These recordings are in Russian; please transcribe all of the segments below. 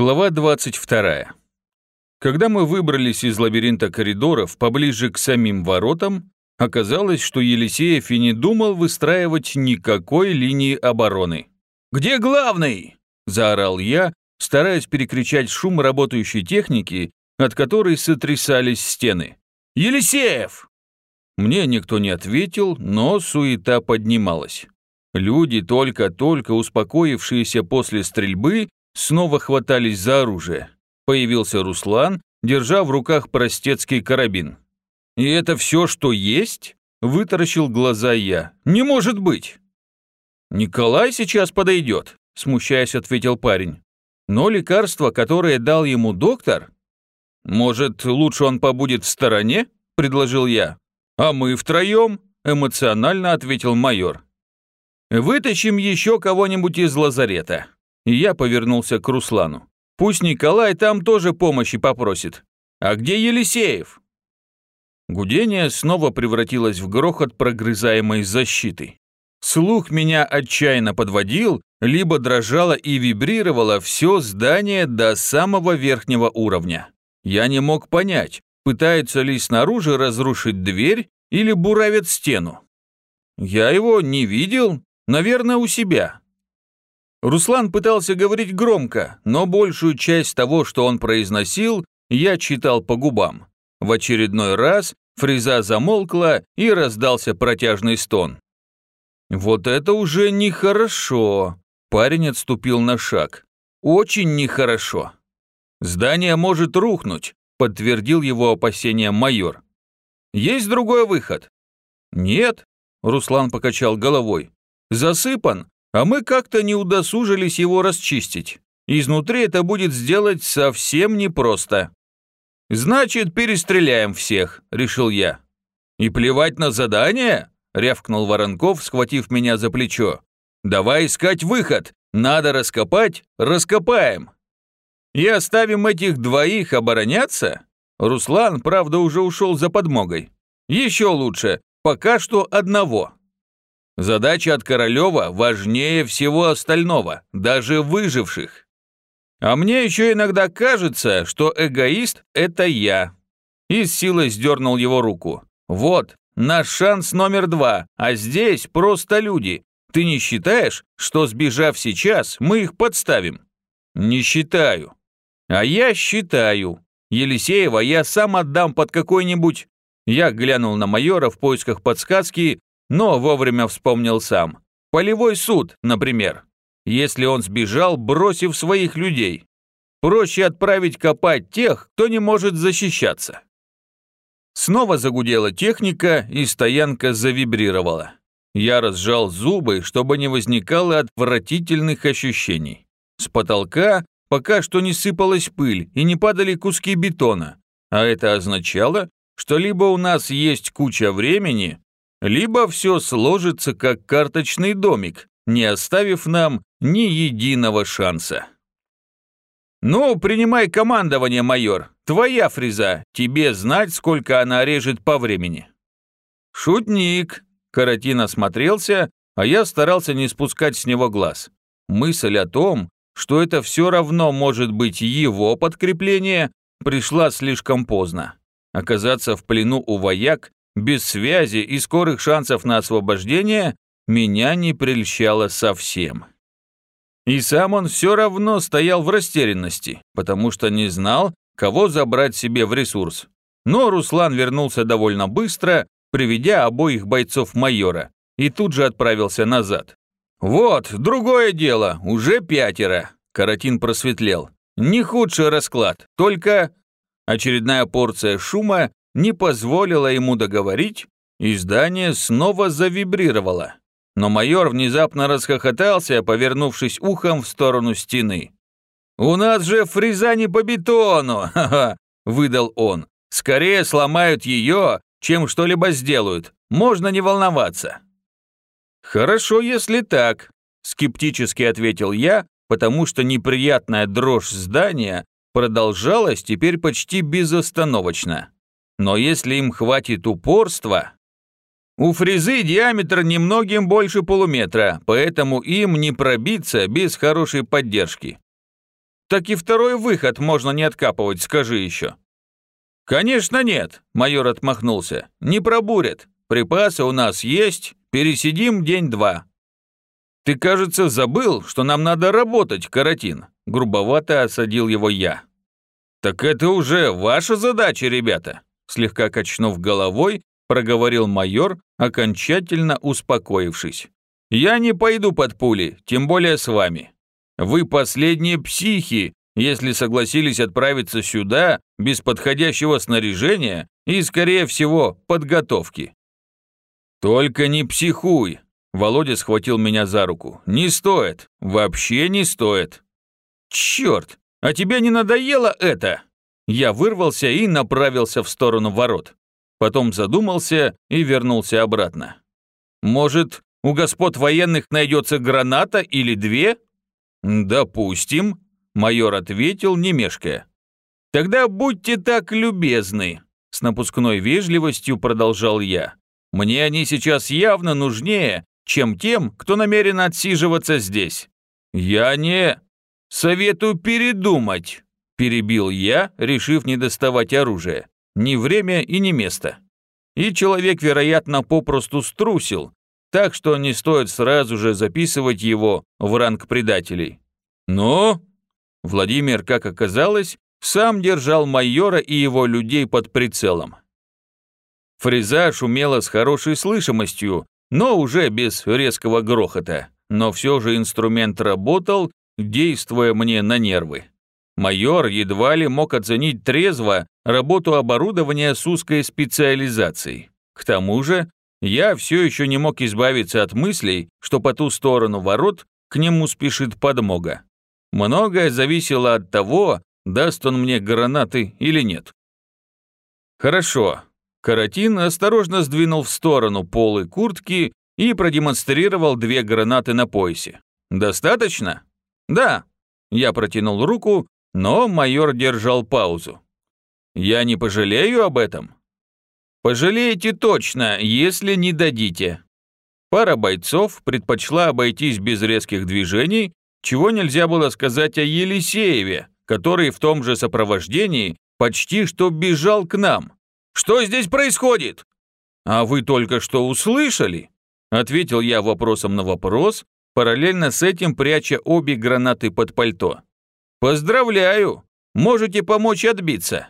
Глава 22. Когда мы выбрались из лабиринта коридоров поближе к самим воротам, оказалось, что Елисеев и не думал выстраивать никакой линии обороны. «Где главный?» – заорал я, стараясь перекричать шум работающей техники, от которой сотрясались стены. «Елисеев!» Мне никто не ответил, но суета поднималась. Люди, только-только успокоившиеся после стрельбы, снова хватались за оружие. Появился Руслан, держа в руках простецкий карабин. «И это все, что есть?» – вытаращил глаза я. «Не может быть!» «Николай сейчас подойдет», – смущаясь, ответил парень. «Но лекарство, которое дал ему доктор...» «Может, лучше он побудет в стороне?» – предложил я. «А мы втроем?» – эмоционально ответил майор. «Вытащим еще кого-нибудь из лазарета», и я повернулся к Руслану. «Пусть Николай там тоже помощи попросит. А где Елисеев?» Гудение снова превратилось в грохот прогрызаемой защиты. Слух меня отчаянно подводил, либо дрожало и вибрировало все здание до самого верхнего уровня. Я не мог понять, пытаются ли снаружи разрушить дверь или буравят стену. Я его не видел, наверное, у себя. Руслан пытался говорить громко, но большую часть того, что он произносил, я читал по губам. В очередной раз фреза замолкла и раздался протяжный стон. «Вот это уже нехорошо!» Парень отступил на шаг. «Очень нехорошо!» «Здание может рухнуть», подтвердил его опасения майор. «Есть другой выход?» «Нет», Руслан покачал головой. «Засыпан, а мы как-то не удосужились его расчистить. Изнутри это будет сделать совсем непросто. «Значит, перестреляем всех», — решил я. «И плевать на задание?» — рявкнул Воронков, схватив меня за плечо. «Давай искать выход. Надо раскопать, раскопаем». «И оставим этих двоих обороняться?» Руслан, правда, уже ушел за подмогой. «Еще лучше, пока что одного». Задача от Королева важнее всего остального, даже выживших. А мне еще иногда кажется, что эгоист – это я. И с силой сдернул его руку. Вот, наш шанс номер два, а здесь просто люди. Ты не считаешь, что сбежав сейчас, мы их подставим? Не считаю. А я считаю. Елисеева я сам отдам под какой-нибудь... Я глянул на майора в поисках подсказки но вовремя вспомнил сам. Полевой суд, например. Если он сбежал, бросив своих людей. Проще отправить копать тех, кто не может защищаться. Снова загудела техника, и стоянка завибрировала. Я разжал зубы, чтобы не возникало отвратительных ощущений. С потолка пока что не сыпалась пыль и не падали куски бетона, а это означало, что либо у нас есть куча времени, либо все сложится как карточный домик, не оставив нам ни единого шанса. «Ну, принимай командование, майор. Твоя фреза. Тебе знать, сколько она режет по времени». «Шутник», — Каратин осмотрелся, а я старался не спускать с него глаз. Мысль о том, что это все равно может быть его подкрепление, пришла слишком поздно. Оказаться в плену у вояк без связи и скорых шансов на освобождение меня не прельщало совсем. И сам он все равно стоял в растерянности, потому что не знал, кого забрать себе в ресурс. Но Руслан вернулся довольно быстро, приведя обоих бойцов майора, и тут же отправился назад. «Вот, другое дело, уже пятеро», – Каратин просветлел. «Не худший расклад, только...» Очередная порция шума не позволила ему договорить, и здание снова завибрировало. Но майор внезапно расхохотался, повернувшись ухом в сторону стены. «У нас же фреза не по бетону!» – выдал он. «Скорее сломают ее, чем что-либо сделают. Можно не волноваться». «Хорошо, если так», – скептически ответил я, потому что неприятная дрожь здания продолжалась теперь почти безостановочно. Но если им хватит упорства... У фрезы диаметр немногим больше полуметра, поэтому им не пробиться без хорошей поддержки. Так и второй выход можно не откапывать, скажи еще». «Конечно нет», — майор отмахнулся. «Не пробурят. Припасы у нас есть, пересидим день-два». «Ты, кажется, забыл, что нам надо работать, Каратин», — грубовато осадил его я. «Так это уже ваша задача, ребята», — слегка качнув головой, проговорил майор, окончательно успокоившись. «Я не пойду под пули, тем более с вами. Вы последние психи, если согласились отправиться сюда без подходящего снаряжения и, скорее всего, подготовки. «Только не психуй!» Володя схватил меня за руку. «Не стоит! Вообще не стоит!» «Черт! А тебе не надоело это?» Я вырвался и направился в сторону ворот. Потом задумался и вернулся обратно. «Может, у господ военных найдется граната или две?» «Допустим», Майор ответил, не мешкая. «Тогда будьте так любезны», — с напускной вежливостью продолжал я. «Мне они сейчас явно нужнее, чем тем, кто намерен отсиживаться здесь. Я не... Советую передумать», — перебил я, решив не доставать оружие. Ни время и ни место. И человек, вероятно, попросту струсил, так что не стоит сразу же записывать его в ранг предателей. «Ну, Владимир, как оказалось, сам держал майора и его людей под прицелом. Фреза шумела с хорошей слышимостью, но уже без резкого грохота. Но все же инструмент работал, действуя мне на нервы. Майор едва ли мог оценить трезво работу оборудования с узкой специализацией. К тому же, я все еще не мог избавиться от мыслей, что по ту сторону ворот к нему спешит подмога. Многое зависело от того, даст он мне гранаты или нет. Хорошо. Каратин осторожно сдвинул в сторону полы куртки и продемонстрировал две гранаты на поясе. Достаточно? Да. Я протянул руку, но майор держал паузу. Я не пожалею об этом? Пожалеете точно, если не дадите. Пара бойцов предпочла обойтись без резких движений чего нельзя было сказать о Елисееве, который в том же сопровождении почти что бежал к нам. «Что здесь происходит?» «А вы только что услышали?» Ответил я вопросом на вопрос, параллельно с этим пряча обе гранаты под пальто. «Поздравляю! Можете помочь отбиться!»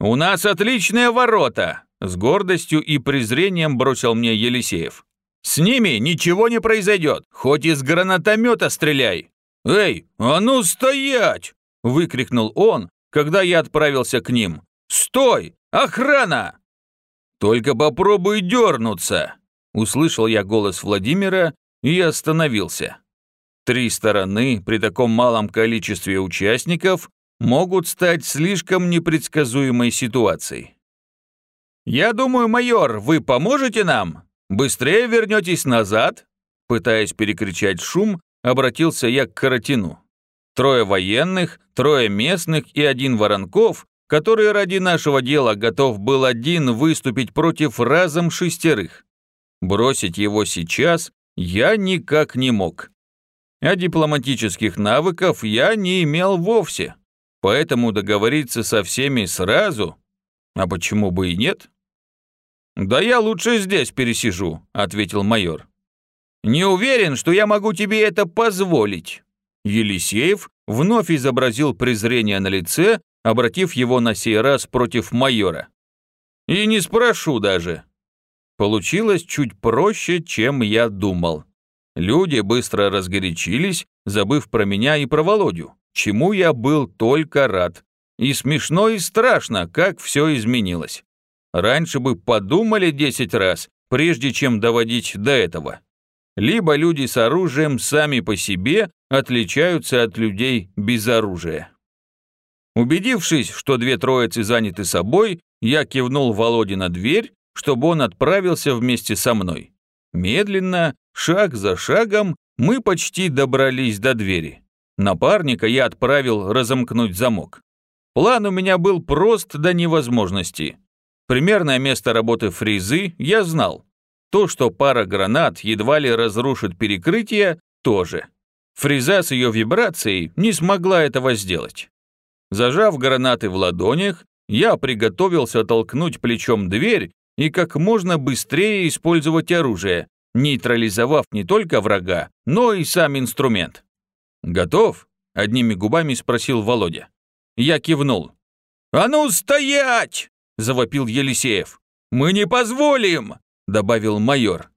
«У нас отличные ворота!» С гордостью и презрением бросил мне Елисеев. С ними ничего не произойдет, хоть из гранатомета стреляй. Эй, а ну стоять! Выкрикнул он, когда я отправился к ним. Стой! Охрана! Только попробуй дернуться! Услышал я голос Владимира и остановился. Три стороны при таком малом количестве участников могут стать слишком непредсказуемой ситуацией. «Я думаю, майор, вы поможете нам?» «Быстрее вернетесь назад?» Пытаясь перекричать шум, обратился я к Каратину. Трое военных, трое местных и один Воронков, который ради нашего дела готов был один выступить против разом шестерых. Бросить его сейчас я никак не мог. А дипломатических навыков я не имел вовсе. Поэтому договориться со всеми сразу, а почему бы и нет? «Да я лучше здесь пересижу», — ответил майор. «Не уверен, что я могу тебе это позволить». Елисеев вновь изобразил презрение на лице, обратив его на сей раз против майора. «И не спрошу даже». Получилось чуть проще, чем я думал. Люди быстро разгорячились, забыв про меня и про Володю, чему я был только рад. И смешно, и страшно, как все изменилось. Раньше бы подумали 10 раз, прежде чем доводить до этого. Либо люди с оружием сами по себе отличаются от людей без оружия. Убедившись, что две троицы заняты собой, я кивнул Володе на дверь, чтобы он отправился вместе со мной. Медленно, шаг за шагом, мы почти добрались до двери. Напарника я отправил разомкнуть замок. План у меня был прост до невозможности. Примерное место работы фрезы я знал. То, что пара гранат едва ли разрушит перекрытие, тоже. Фреза с ее вибрацией не смогла этого сделать. Зажав гранаты в ладонях, я приготовился толкнуть плечом дверь и как можно быстрее использовать оружие, нейтрализовав не только врага, но и сам инструмент. «Готов?» – одними губами спросил Володя. Я кивнул. «А ну стоять!» – завопил Елисеев. «Мы не позволим!» – добавил майор.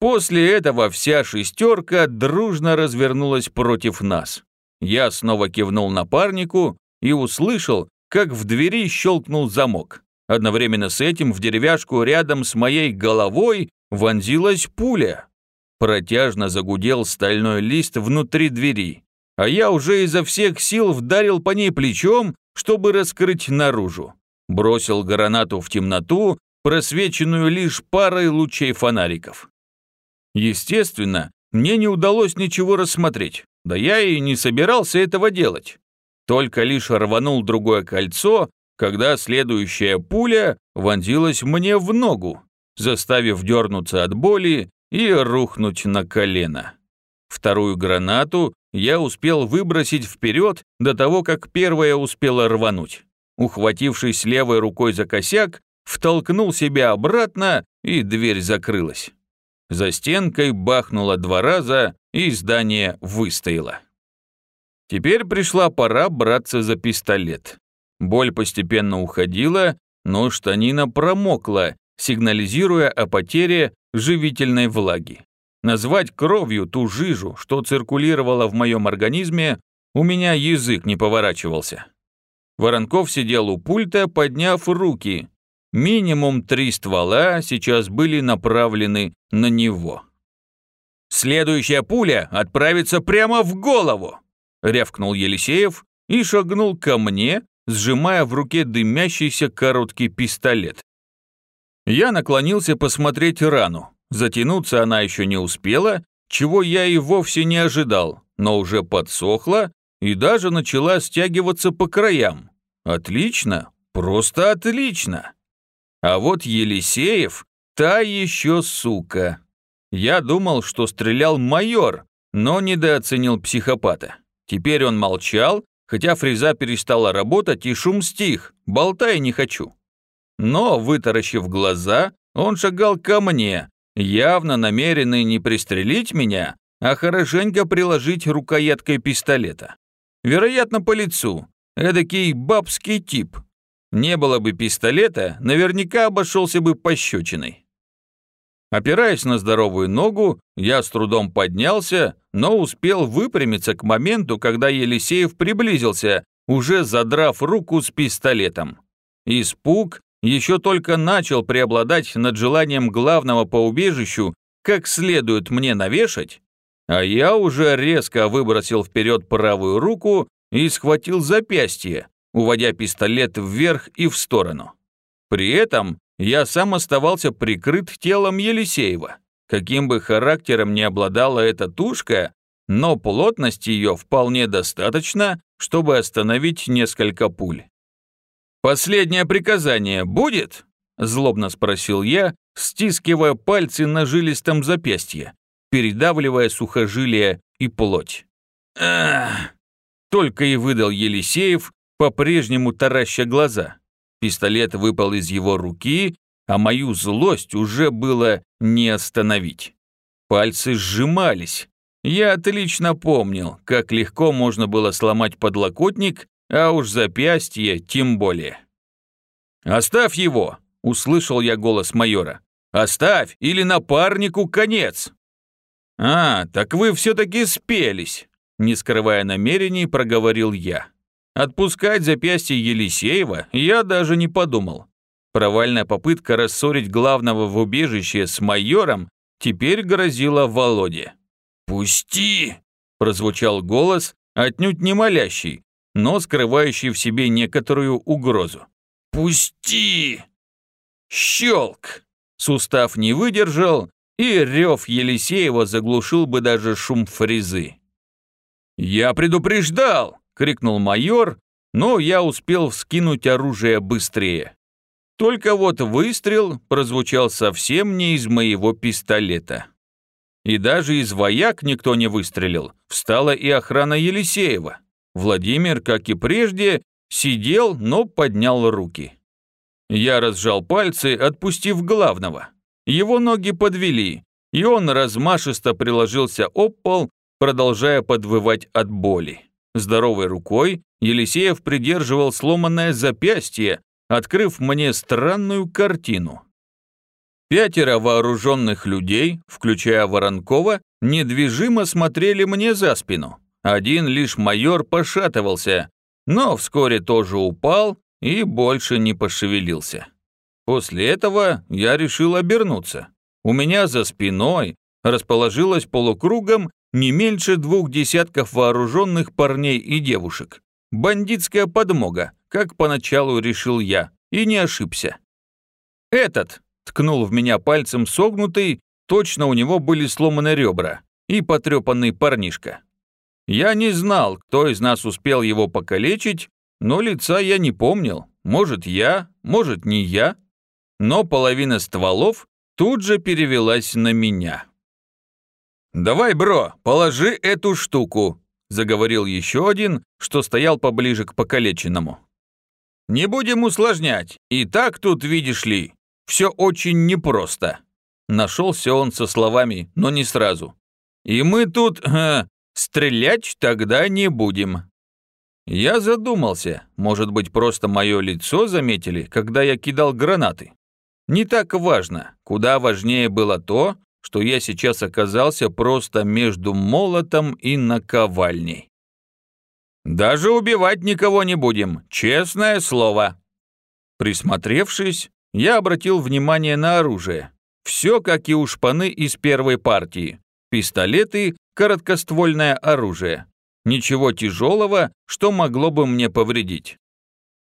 После этого вся шестерка дружно развернулась против нас. Я снова кивнул напарнику и услышал, как в двери щелкнул замок. Одновременно с этим в деревяшку рядом с моей головой вонзилась пуля. Протяжно загудел стальной лист внутри двери, а я уже изо всех сил вдарил по ней плечом, чтобы раскрыть наружу. Бросил гранату в темноту, просвеченную лишь парой лучей фонариков. Естественно, мне не удалось ничего рассмотреть, да я и не собирался этого делать. Только лишь рванул другое кольцо, когда следующая пуля вонзилась мне в ногу, заставив дернуться от боли и рухнуть на колено. Вторую гранату я успел выбросить вперед до того, как первая успела рвануть. Ухватившись левой рукой за косяк, втолкнул себя обратно, и дверь закрылась. За стенкой бахнуло два раза, и здание выстояло. Теперь пришла пора браться за пистолет. Боль постепенно уходила, но штанина промокла, сигнализируя о потере живительной влаги. Назвать кровью ту жижу, что циркулировала в моем организме, у меня язык не поворачивался. Воронков сидел у пульта, подняв руки, Минимум три ствола сейчас были направлены на него. «Следующая пуля отправится прямо в голову!» — рявкнул Елисеев и шагнул ко мне, сжимая в руке дымящийся короткий пистолет. Я наклонился посмотреть рану. Затянуться она еще не успела, чего я и вовсе не ожидал, но уже подсохла и даже начала стягиваться по краям. Отлично, просто отлично. А вот Елисеев – та еще сука. Я думал, что стрелял майор, но недооценил психопата. Теперь он молчал, хотя фреза перестала работать и шум стих, болтай не хочу. Но, вытаращив глаза, он шагал ко мне, явно намеренный не пристрелить меня, а хорошенько приложить рукояткой пистолета. Вероятно, по лицу. Эдакий бабский тип, не было бы пистолета, наверняка обошелся бы пощечиной. Опираясь на здоровую ногу, я с трудом поднялся, но успел выпрямиться к моменту, когда Елисеев приблизился, уже задрав руку с пистолетом. Испуг еще только начал преобладать над желанием главного по убежищу как следует мне навешать, а я уже резко выбросил вперед правую руку и схватил запястье, уводя пистолет вверх и в сторону. При этом я сам оставался прикрыт телом Елисеева. Каким бы характером ни обладала эта тушка, но плотности ее вполне достаточно, чтобы остановить несколько пуль. «Последнее приказание будет?» – злобно спросил я, стискивая пальцы на жилистом запястье, передавливая сухожилие и плоть. «Ах!» – только и выдал Елисеев, по-прежнему тараща глаза. Пистолет выпал из его руки, а мою злость уже было не остановить. Пальцы сжимались. Я отлично помнил, как легко можно было сломать подлокотник, а уж запястье тем более. «Оставь его!» – услышал я голос майора. «Оставь, или напарнику конец!» «А, так вы все-таки спелись!» Не скрывая намерений, проговорил я. Отпускать запястье Елисеева я даже не подумал. Провальная попытка рассорить главного в убежище с майором теперь грозила Володе. «Пусти!» – прозвучал голос, отнюдь не молящий, но скрывающий в себе некоторую угрозу. «Пусти!» Щелк! Сустав не выдержал, и рев Елисеева заглушил бы даже шум фрезы. «Я предупреждал!» крикнул майор, но я успел вскинуть оружие быстрее. Только вот выстрел прозвучал совсем не из моего пистолета. И даже из вояк никто не выстрелил. Встала и охрана Елисеева. Владимир, как и прежде, сидел, но поднял руки. Я разжал пальцы, отпустив главного. Его ноги подвели, и он размашисто приложился об пол, продолжая подвывать от боли. Здоровой рукой Елисеев придерживал сломанное запястье, открыв мне странную картину. Пятеро вооруженных людей, включая Воронкова, недвижимо смотрели мне за спину. Один лишь майор пошатывался, но вскоре тоже упал и больше не пошевелился. После этого я решил обернуться. У меня за спиной расположилось полукругом не меньше двух десятков вооруженных парней и девушек. Бандитская подмога, как поначалу решил я, и не ошибся. «Этот!» – ткнул в меня пальцем согнутый, точно у него были сломаны ребра, и потрепанный парнишка. Я не знал, кто из нас успел его покалечить, но лица я не помнил. Может, я, может, не я. Но половина стволов тут же перевелась на меня. «Давай, бро, положи эту штуку», – заговорил еще один, что стоял поближе к покалеченному. «Не будем усложнять. И так тут, видишь ли, все очень непросто». Нашелся он со словами, но не сразу. «И мы тут э, стрелять тогда не будем». Я задумался, может быть, просто мое лицо заметили, когда я кидал гранаты. Не так важно, куда важнее было то, что я сейчас оказался просто между молотом и наковальней. «Даже убивать никого не будем, честное слово». Присмотревшись, я обратил внимание на оружие. Все, как и у шпаны из первой партии. Пистолеты, короткоствольное оружие. Ничего тяжелого, что могло бы мне повредить.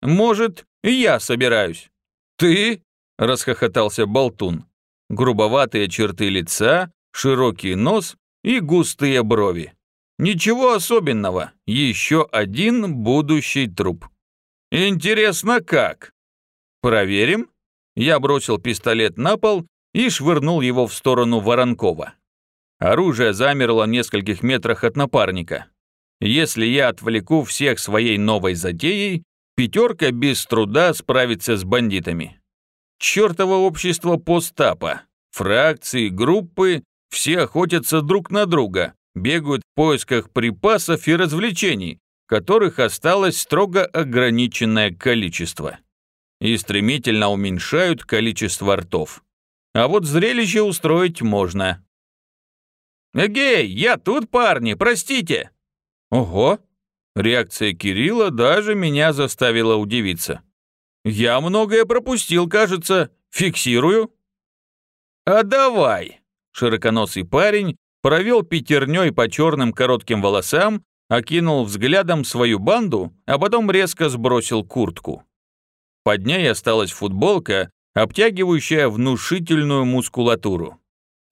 «Может, я собираюсь». «Ты?» – расхохотался Болтун грубоватые черты лица, широкий нос и густые брови. Ничего особенного, еще один будущий труп. Интересно как? Проверим? Я бросил пистолет на пол и швырнул его в сторону Воронкова. Оружие замерло в нескольких метрах от напарника. Если я отвлеку всех своей новой затеей, пятерка без труда справится с бандитами. Чёртово общество постапа. Фракции, группы, все охотятся друг на друга, бегают в поисках припасов и развлечений, которых осталось строго ограниченное количество. И стремительно уменьшают количество ртов. А вот зрелище устроить можно. «Эгей, я тут, парни, простите!» «Ого!» Реакция Кирилла даже меня заставила удивиться. Я многое пропустил, кажется. Фиксирую. А давай. Широконосый парень провел пятерней по черным коротким волосам, окинул взглядом свою банду, а потом резко сбросил куртку. Под ней осталась футболка, обтягивающая внушительную мускулатуру.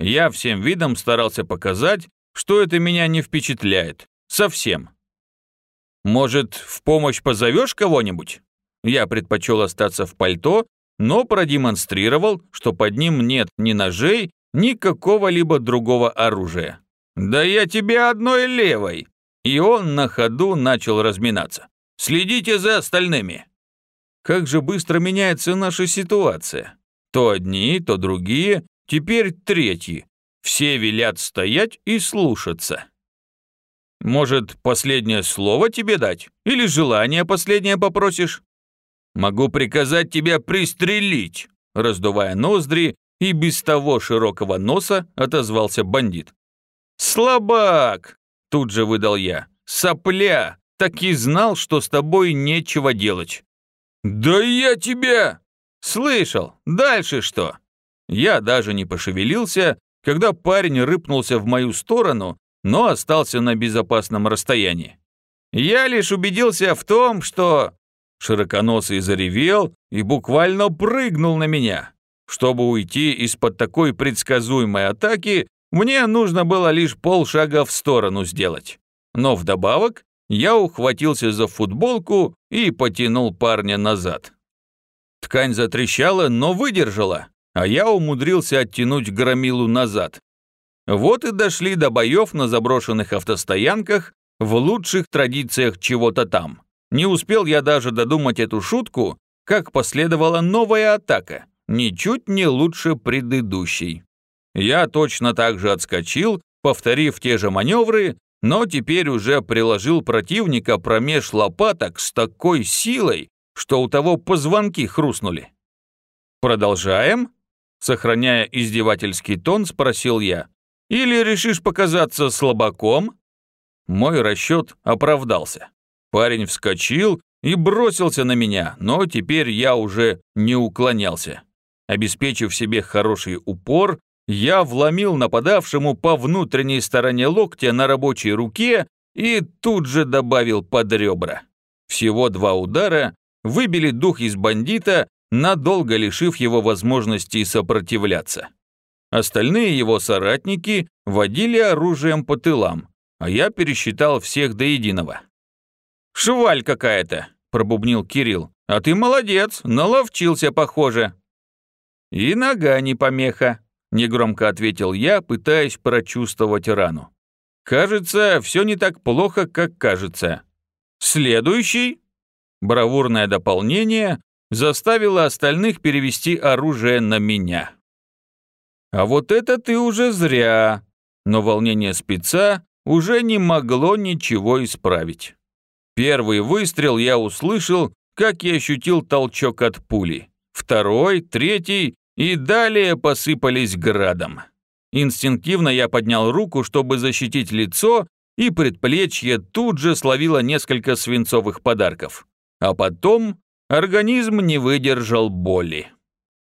Я всем видом старался показать, что это меня не впечатляет. Совсем. Может, в помощь позовешь кого-нибудь? Я предпочел остаться в пальто, но продемонстрировал, что под ним нет ни ножей, ни какого-либо другого оружия. «Да я тебе одной левой!» И он на ходу начал разминаться. «Следите за остальными!» Как же быстро меняется наша ситуация. То одни, то другие, теперь третьи. Все велят стоять и слушаться. Может, последнее слово тебе дать? Или желание последнее попросишь? Могу приказать тебя пристрелить!» Раздувая ноздри и без того широкого носа, отозвался бандит. «Слабак!» – тут же выдал я. «Сопля! Так и знал, что с тобой нечего делать!» «Да я тебя!» «Слышал! Дальше что?» Я даже не пошевелился, когда парень рыпнулся в мою сторону, но остался на безопасном расстоянии. Я лишь убедился в том, что Широконосый заревел и буквально прыгнул на меня. Чтобы уйти из-под такой предсказуемой атаки, мне нужно было лишь полшага в сторону сделать. Но вдобавок я ухватился за футболку и потянул парня назад. Ткань затрещала, но выдержала, а я умудрился оттянуть громилу назад. Вот и дошли до боев на заброшенных автостоянках в лучших традициях чего-то там. Не успел я даже додумать эту шутку, как последовала новая атака, ничуть не лучше предыдущей. Я точно так же отскочил, повторив те же маневры, но теперь уже приложил противника промеж лопаток с такой силой, что у того позвонки хрустнули. «Продолжаем?» Сохраняя издевательский тон, спросил я. «Или решишь показаться слабаком?» Мой расчет оправдался. Парень вскочил и бросился на меня, но теперь я уже не уклонялся. Обеспечив себе хороший упор, я вломил нападавшему по внутренней стороне локтя на рабочей руке и тут же добавил под ребра. Всего два удара выбили дух из бандита, надолго лишив его возможности сопротивляться. Остальные его соратники водили оружием по тылам, а я пересчитал всех до единого. «Шваль какая-то», – пробубнил Кирилл. «А ты молодец, наловчился, похоже». «И нога не помеха», – негромко ответил я, пытаясь прочувствовать рану. «Кажется, все не так плохо, как кажется». «Следующий?» Бравурное дополнение заставило остальных перевести оружие на меня. «А вот это ты уже зря», но волнение спеца уже не могло ничего исправить. Первый выстрел я услышал, как я ощутил толчок от пули. Второй, третий и далее посыпались градом. Инстинктивно я поднял руку, чтобы защитить лицо, и предплечье тут же словило несколько свинцовых подарков. А потом организм не выдержал боли.